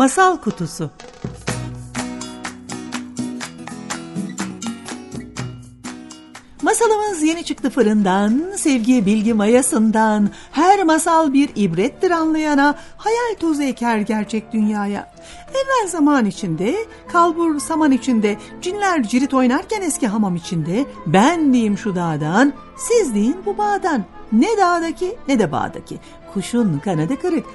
Masal Kutusu Masalımız yeni çıktı fırından, sevgi bilgi mayasından, her masal bir ibrettir anlayana, hayal tozu eker gerçek dünyaya. Evvel zaman içinde, kalbur saman içinde, cinler cirit oynarken eski hamam içinde, ben diyeyim şu dağdan, siz deyin bu bağdan. Ne dağdaki ne de bağdaki. Kuşun kanadı kırık,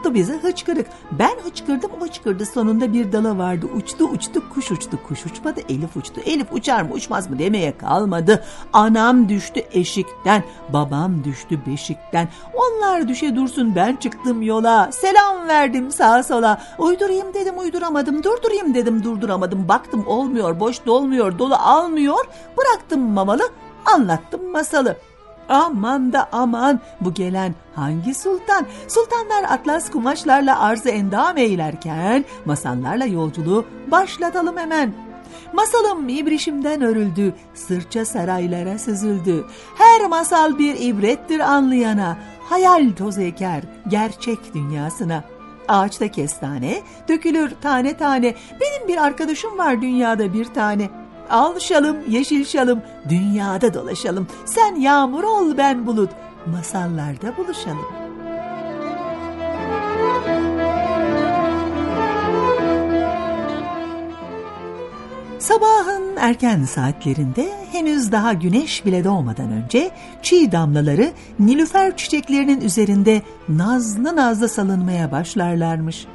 tuttu bizi hıçkırık. Ben hıçkırdım, o hıçkırdı. Sonunda bir dala vardı. Uçtu uçtu, kuş uçtu. Kuş uçmadı, Elif uçtu. Elif uçar mı uçmaz mı demeye kalmadı. Anam düştü eşikten, babam düştü beşikten. Onlar düşe dursun ben çıktım yola. Selam verdim sağa sola. Uydurayım dedim uyduramadım. Durdurayım dedim durduramadım. Baktım olmuyor, boş dolmuyor, dolu almıyor. Bıraktım mamalı, anlattım masalı. Aman da aman bu gelen hangi sultan? Sultanlar atlas kumaşlarla arzı endam eylerken masallarla yolculuğu başlatalım hemen. Masalım ibrişimden örüldü, sırça saraylara süzüldü. Her masal bir ibrettir anlayana, hayal toz eker gerçek dünyasına. Ağaçta kestane, dökülür tane tane. Benim bir arkadaşım var dünyada bir tane. Al şalım, yeşil şalım, dünyada dolaşalım. Sen yağmur ol, ben bulut. Masallarda buluşalım. Sabahın erken saatlerinde henüz daha güneş bile doğmadan önce çiğ damlaları nilüfer çiçeklerinin üzerinde nazlı nazlı salınmaya başlarlarmış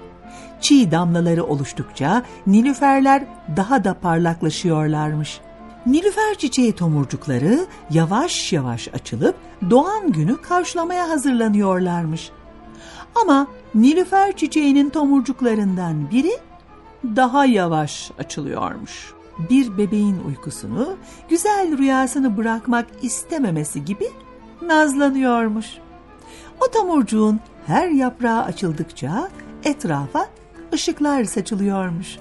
çiğ damlaları oluştukça nilüferler daha da parlaklaşıyorlarmış. Nilüfer çiçeği tomurcukları yavaş yavaş açılıp doğan günü karşılamaya hazırlanıyorlarmış. Ama nilüfer çiçeğinin tomurcuklarından biri daha yavaş açılıyormuş. Bir bebeğin uykusunu, güzel rüyasını bırakmak istememesi gibi nazlanıyormuş. O tomurcuğun her yaprağı açıldıkça etrafa ışıklar saçılıyormuş.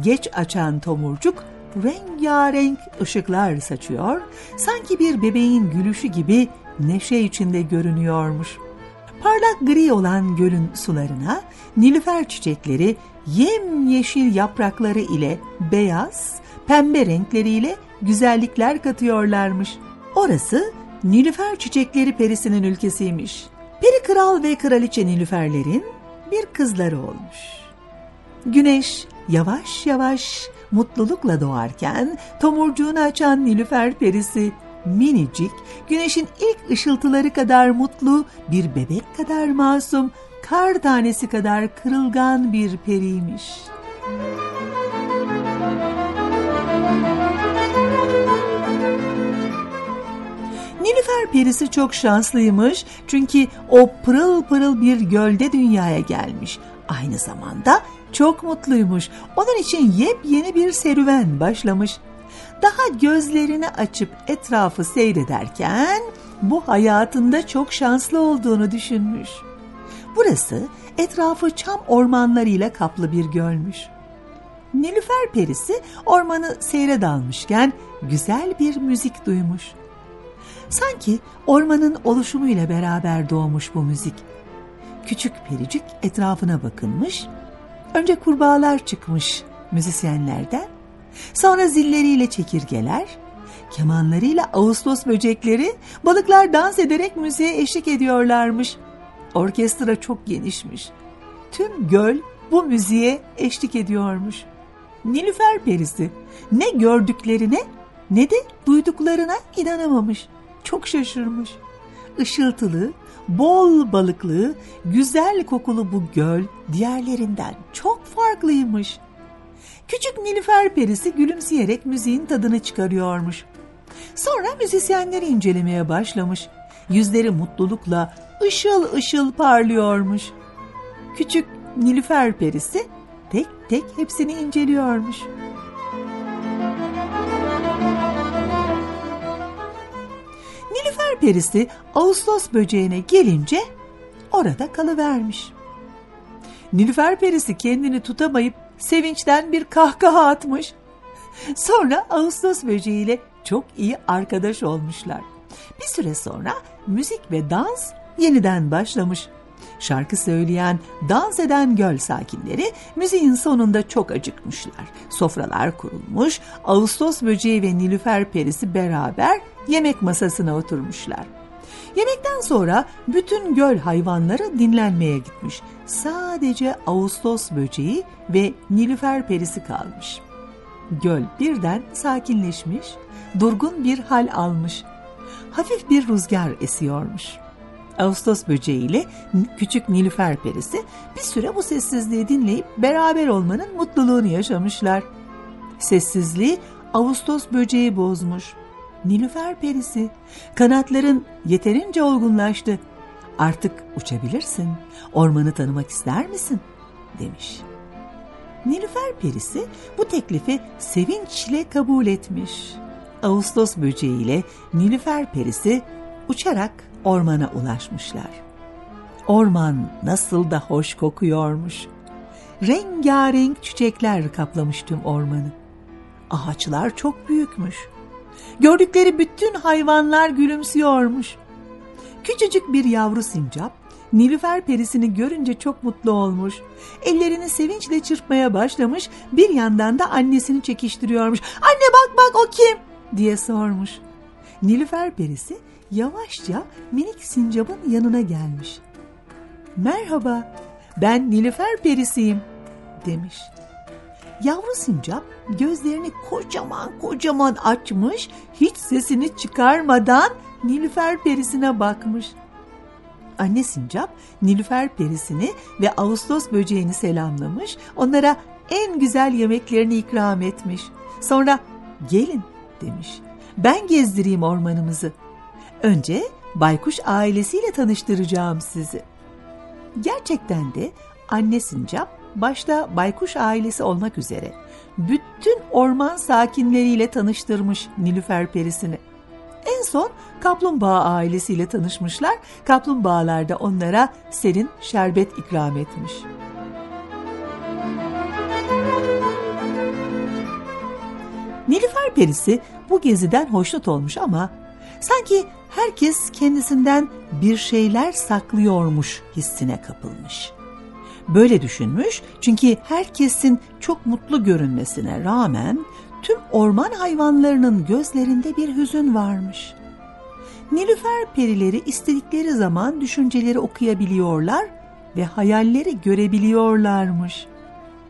Geç açan tomurcuk rengarenk ışıklar saçıyor, sanki bir bebeğin gülüşü gibi neşe içinde görünüyormuş. Parlak gri olan gölün sularına nilüfer çiçekleri yemyeşil yaprakları ile beyaz, pembe renkleriyle güzellikler katıyorlarmış. Orası Nilüfer çiçekleri perisinin ülkesiymiş. Peri kral ve kraliçe Nilüferlerin bir kızları olmuş. Güneş yavaş yavaş mutlulukla doğarken tomurcuğunu açan Nilüfer perisi minicik, güneşin ilk ışıltıları kadar mutlu, bir bebek kadar masum, kar tanesi kadar kırılgan bir periymiş. Nilüfer perisi çok şanslıymış çünkü o pırıl pırıl bir gölde dünyaya gelmiş. Aynı zamanda çok mutluymuş. Onun için yepyeni bir serüven başlamış. Daha gözlerini açıp etrafı seyrederken bu hayatında çok şanslı olduğunu düşünmüş. Burası etrafı çam ormanlarıyla kaplı bir gölmüş. Nilüfer perisi ormanı seyre dalmışken güzel bir müzik duymuş. Sanki ormanın oluşumuyla beraber doğmuş bu müzik. Küçük pericik etrafına bakınmış Önce kurbağalar çıkmış müzisyenlerden, sonra zilleriyle çekirgeler, kemanlarıyla Ağustos böcekleri, balıklar dans ederek müziğe eşlik ediyorlarmış. Orkestra çok genişmiş. Tüm göl bu müziğe eşlik ediyormuş. Nilüfer perisi ne gördüklerine ne de duyduklarına inanamamış. Çok şaşırmış. Işıltılı, bol balıklı, güzel kokulu bu göl diğerlerinden çok farklıymış. Küçük Nilüfer perisi gülümseyerek müziğin tadını çıkarıyormuş. Sonra müzisyenleri incelemeye başlamış. Yüzleri mutlulukla ışıl ışıl parlıyormuş. Küçük Nilüfer perisi tek tek hepsini inceliyormuş. Perisi Ağustos böceğine gelince orada kalıvermiş. Nilüfer perisi kendini tutamayıp sevinçten bir kahkaha atmış. Sonra Ağustos böceğiyle çok iyi arkadaş olmuşlar. Bir süre sonra müzik ve dans yeniden başlamış. Şarkı söyleyen, dans eden göl sakinleri müziğin sonunda çok acıkmışlar. Sofralar kurulmuş, Ağustos böceği ve Nilüfer perisi beraber yemek masasına oturmuşlar. Yemekten sonra bütün göl hayvanları dinlenmeye gitmiş. Sadece Ağustos böceği ve Nilüfer perisi kalmış. Göl birden sakinleşmiş, durgun bir hal almış. Hafif bir rüzgar esiyormuş. Ağustos böceği ile küçük Nilüfer perisi bir süre bu sessizliği dinleyip beraber olmanın mutluluğunu yaşamışlar. Sessizliği Ağustos böceği bozmuş. Nilüfer perisi, kanatların yeterince olgunlaştı. Artık uçabilirsin. Ormanı tanımak ister misin? demiş. Nilüfer perisi bu teklifi sevinçle kabul etmiş. Ağustos böceğiyle Nilüfer perisi uçarak ormana ulaşmışlar. Orman nasıl da hoş kokuyormuş. Rengarenk çiçekler kaplamış tüm ormanı. Ağaçlar çok büyükmüş. Gördükleri bütün hayvanlar gülümsüyormuş. Küçücük bir yavru sincap Nilüfer perisini görünce çok mutlu olmuş. Ellerini sevinçle çırpmaya başlamış, bir yandan da annesini çekiştiriyormuş. Anne bak bak o kim? diye sormuş. Nilüfer perisi yavaşça minik sincapın yanına gelmiş. Merhaba, ben Nilüfer perisiyim demiş. Yavru sincap gözlerini kocaman kocaman açmış, hiç sesini çıkarmadan Nilüfer perisine bakmış. Anne sincap Nilüfer perisini ve Ağustos böceğini selamlamış, onlara en güzel yemeklerini ikram etmiş. Sonra gelin demiş. Ben gezdireyim ormanımızı. Önce baykuş ailesiyle tanıştıracağım sizi. Gerçekten de anne sincap başta baykuş ailesi olmak üzere bütün orman sakinleriyle tanıştırmış Nilüfer perisini. En son kaplumbağa ailesiyle tanışmışlar. Kaplumbağalar da onlara serin şerbet ikram etmiş. Nilüfer perisi bu geziden hoşnut olmuş ama sanki herkes kendisinden bir şeyler saklıyormuş hissine kapılmış. Böyle düşünmüş çünkü herkesin çok mutlu görünmesine rağmen tüm orman hayvanlarının gözlerinde bir hüzün varmış. Nilüfer perileri istedikleri zaman düşünceleri okuyabiliyorlar ve hayalleri görebiliyorlarmış.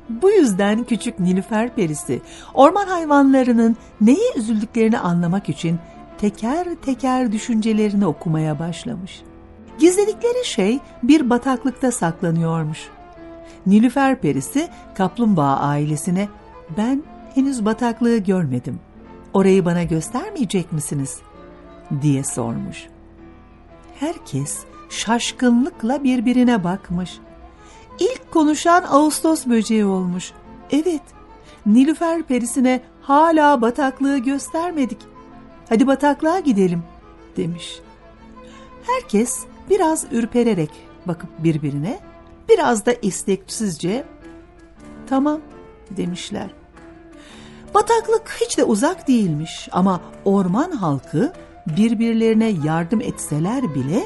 Bu yüzden küçük Nilüfer perisi orman hayvanlarının neye üzüldüklerini anlamak için teker teker düşüncelerini okumaya başlamış. Gizledikleri şey bir bataklıkta saklanıyormuş. Nilüfer perisi kaplumbağa ailesine ben henüz bataklığı görmedim. Orayı bana göstermeyecek misiniz? diye sormuş. Herkes şaşkınlıkla birbirine bakmış. İlk konuşan Ağustos böceği olmuş. Evet, Nilüfer perisine hala bataklığı göstermedik. Hadi bataklığa gidelim demiş. Herkes biraz ürpererek bakıp birbirine, biraz da isteksizce tamam demişler. Bataklık hiç de uzak değilmiş ama orman halkı birbirlerine yardım etseler bile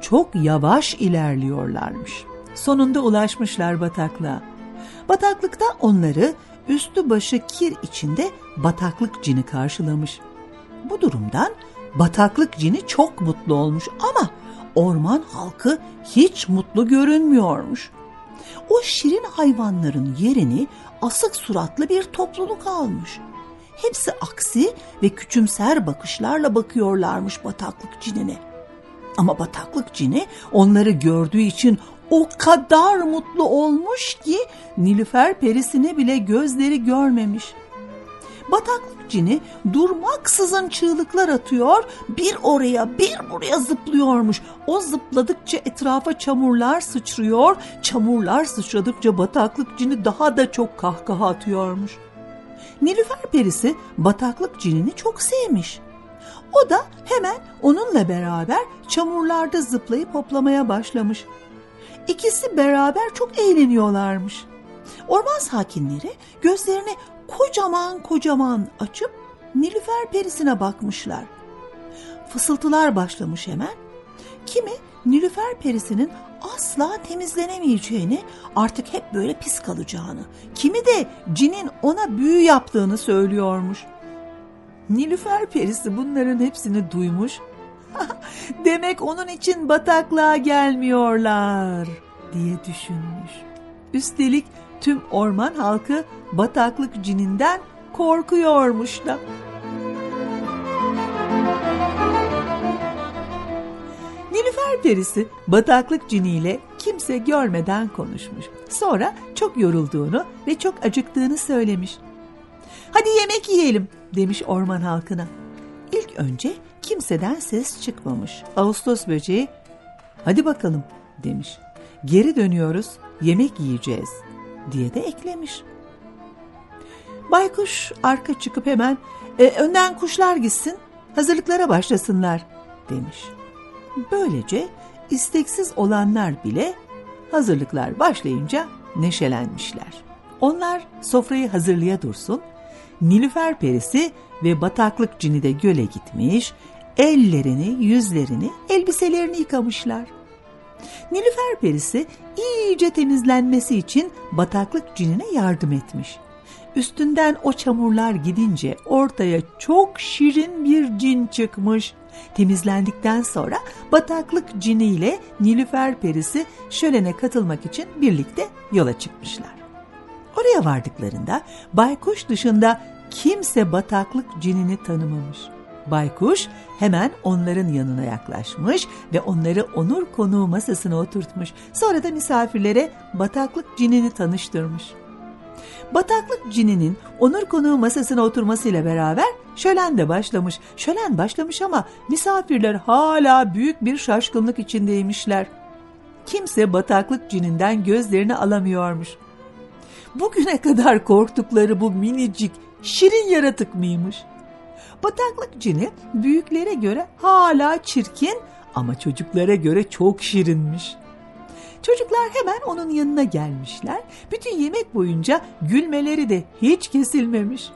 çok yavaş ilerliyorlarmış. Sonunda ulaşmışlar bataklığa. Bataklıkta onları üstü başı kir içinde bataklık cini karşılamış. Bu durumdan bataklık cini çok mutlu olmuş ama orman halkı hiç mutlu görünmüyormuş. O şirin hayvanların yerini asık suratlı bir topluluk almış. Hepsi aksi ve küçümser bakışlarla bakıyorlarmış bataklık cinine. Ama bataklık cini onları gördüğü için o kadar mutlu olmuş ki Nilüfer perisine bile gözleri görmemiş. Bataklık cini durmaksızın çığlıklar atıyor, bir oraya bir buraya zıplıyormuş. O zıpladıkça etrafa çamurlar sıçrıyor, çamurlar sıçradıkça bataklık cini daha da çok kahkaha atıyormuş. Nilüfer perisi bataklık cinini çok sevmiş. O da hemen onunla beraber çamurlarda zıplayıp hoplamaya başlamış. İkisi beraber çok eğleniyorlarmış. Orman sakinleri gözlerini kocaman kocaman açıp Nilüfer perisine bakmışlar. Fısıltılar başlamış hemen. Kimi Nilüfer perisinin asla temizlenemeyeceğini, artık hep böyle pis kalacağını, kimi de cinin ona büyü yaptığını söylüyormuş. Nilüfer perisi bunların hepsini duymuş. Demek onun için bataklığa gelmiyorlar diye düşünmüş. Üstelik tüm orman halkı bataklık cininden korkuyormuş da. Nilüfer perisi bataklık ciniyle kimse görmeden konuşmuş. Sonra çok yorulduğunu ve çok acıktığını söylemiş. Hadi yemek yiyelim demiş orman halkına. İlk önce kimseden ses çıkmamış. Ağustos böceği hadi bakalım demiş. Geri dönüyoruz yemek yiyeceğiz diye de eklemiş. Baykuş arka çıkıp hemen e, önden kuşlar gitsin hazırlıklara başlasınlar demiş. Böylece isteksiz olanlar bile hazırlıklar başlayınca neşelenmişler. Onlar sofrayı hazırlaya dursun, Nilüfer perisi ve bataklık cini de göle gitmiş, ellerini, yüzlerini, elbiselerini yıkamışlar. Nilüfer perisi iyice temizlenmesi için bataklık cinine yardım etmiş. Üstünden o çamurlar gidince ortaya çok şirin bir cin çıkmış. Temizlendikten sonra bataklık cini ile Nilüfer perisi şölene katılmak için birlikte yola çıkmışlar. Oraya vardıklarında baykuş dışında kimse bataklık cinini tanımamış. Baykuş hemen onların yanına yaklaşmış ve onları onur konuğu masasına oturtmuş. Sonra da misafirlere bataklık cinini tanıştırmış. Bataklık cininin onur konuğu masasına oturmasıyla beraber şölen de başlamış. Şölen başlamış ama misafirler hala büyük bir şaşkınlık içindeymişler. Kimse bataklık cininden gözlerini alamıyormuş. Bugüne kadar korktukları bu minicik, şirin yaratık mıymış? Bataklık cini büyüklere göre hala çirkin ama çocuklara göre çok şirinmiş. Çocuklar hemen onun yanına gelmişler. Bütün yemek boyunca gülmeleri de hiç kesilmemiş.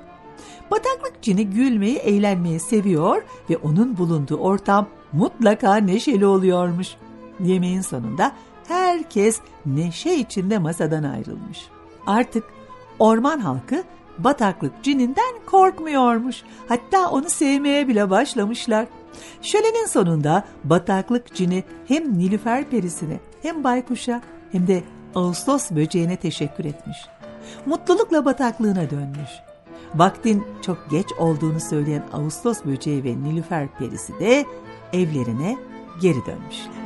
Bataklık cini gülmeyi, eğlenmeyi seviyor ve onun bulunduğu ortam mutlaka neşeli oluyormuş. Yemeğin sonunda herkes neşe içinde masadan ayrılmış. Artık orman halkı bataklık cininden korkmuyormuş. Hatta onu sevmeye bile başlamışlar. Şölenin sonunda bataklık cini hem Nilüfer perisine hem baykuşa hem de Ağustos böceğine teşekkür etmiş. Mutlulukla bataklığına dönmüş. Vaktin çok geç olduğunu söyleyen Ağustos böceği ve Nilüfer perisi de evlerine geri dönmüşler.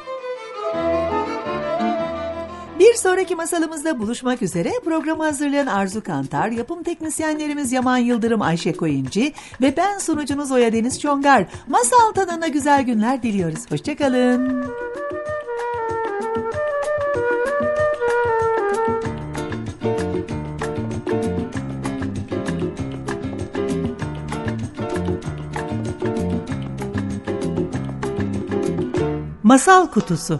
Bir sonraki masalımızda buluşmak üzere programı hazırlayan Arzu Kantar, yapım teknisyenlerimiz Yaman Yıldırım, Ayşe Koyuncu ve ben sunucunuz Oya Deniz Çongar. Masal tadına güzel günler diliyoruz. Hoşçakalın. Masal Kutusu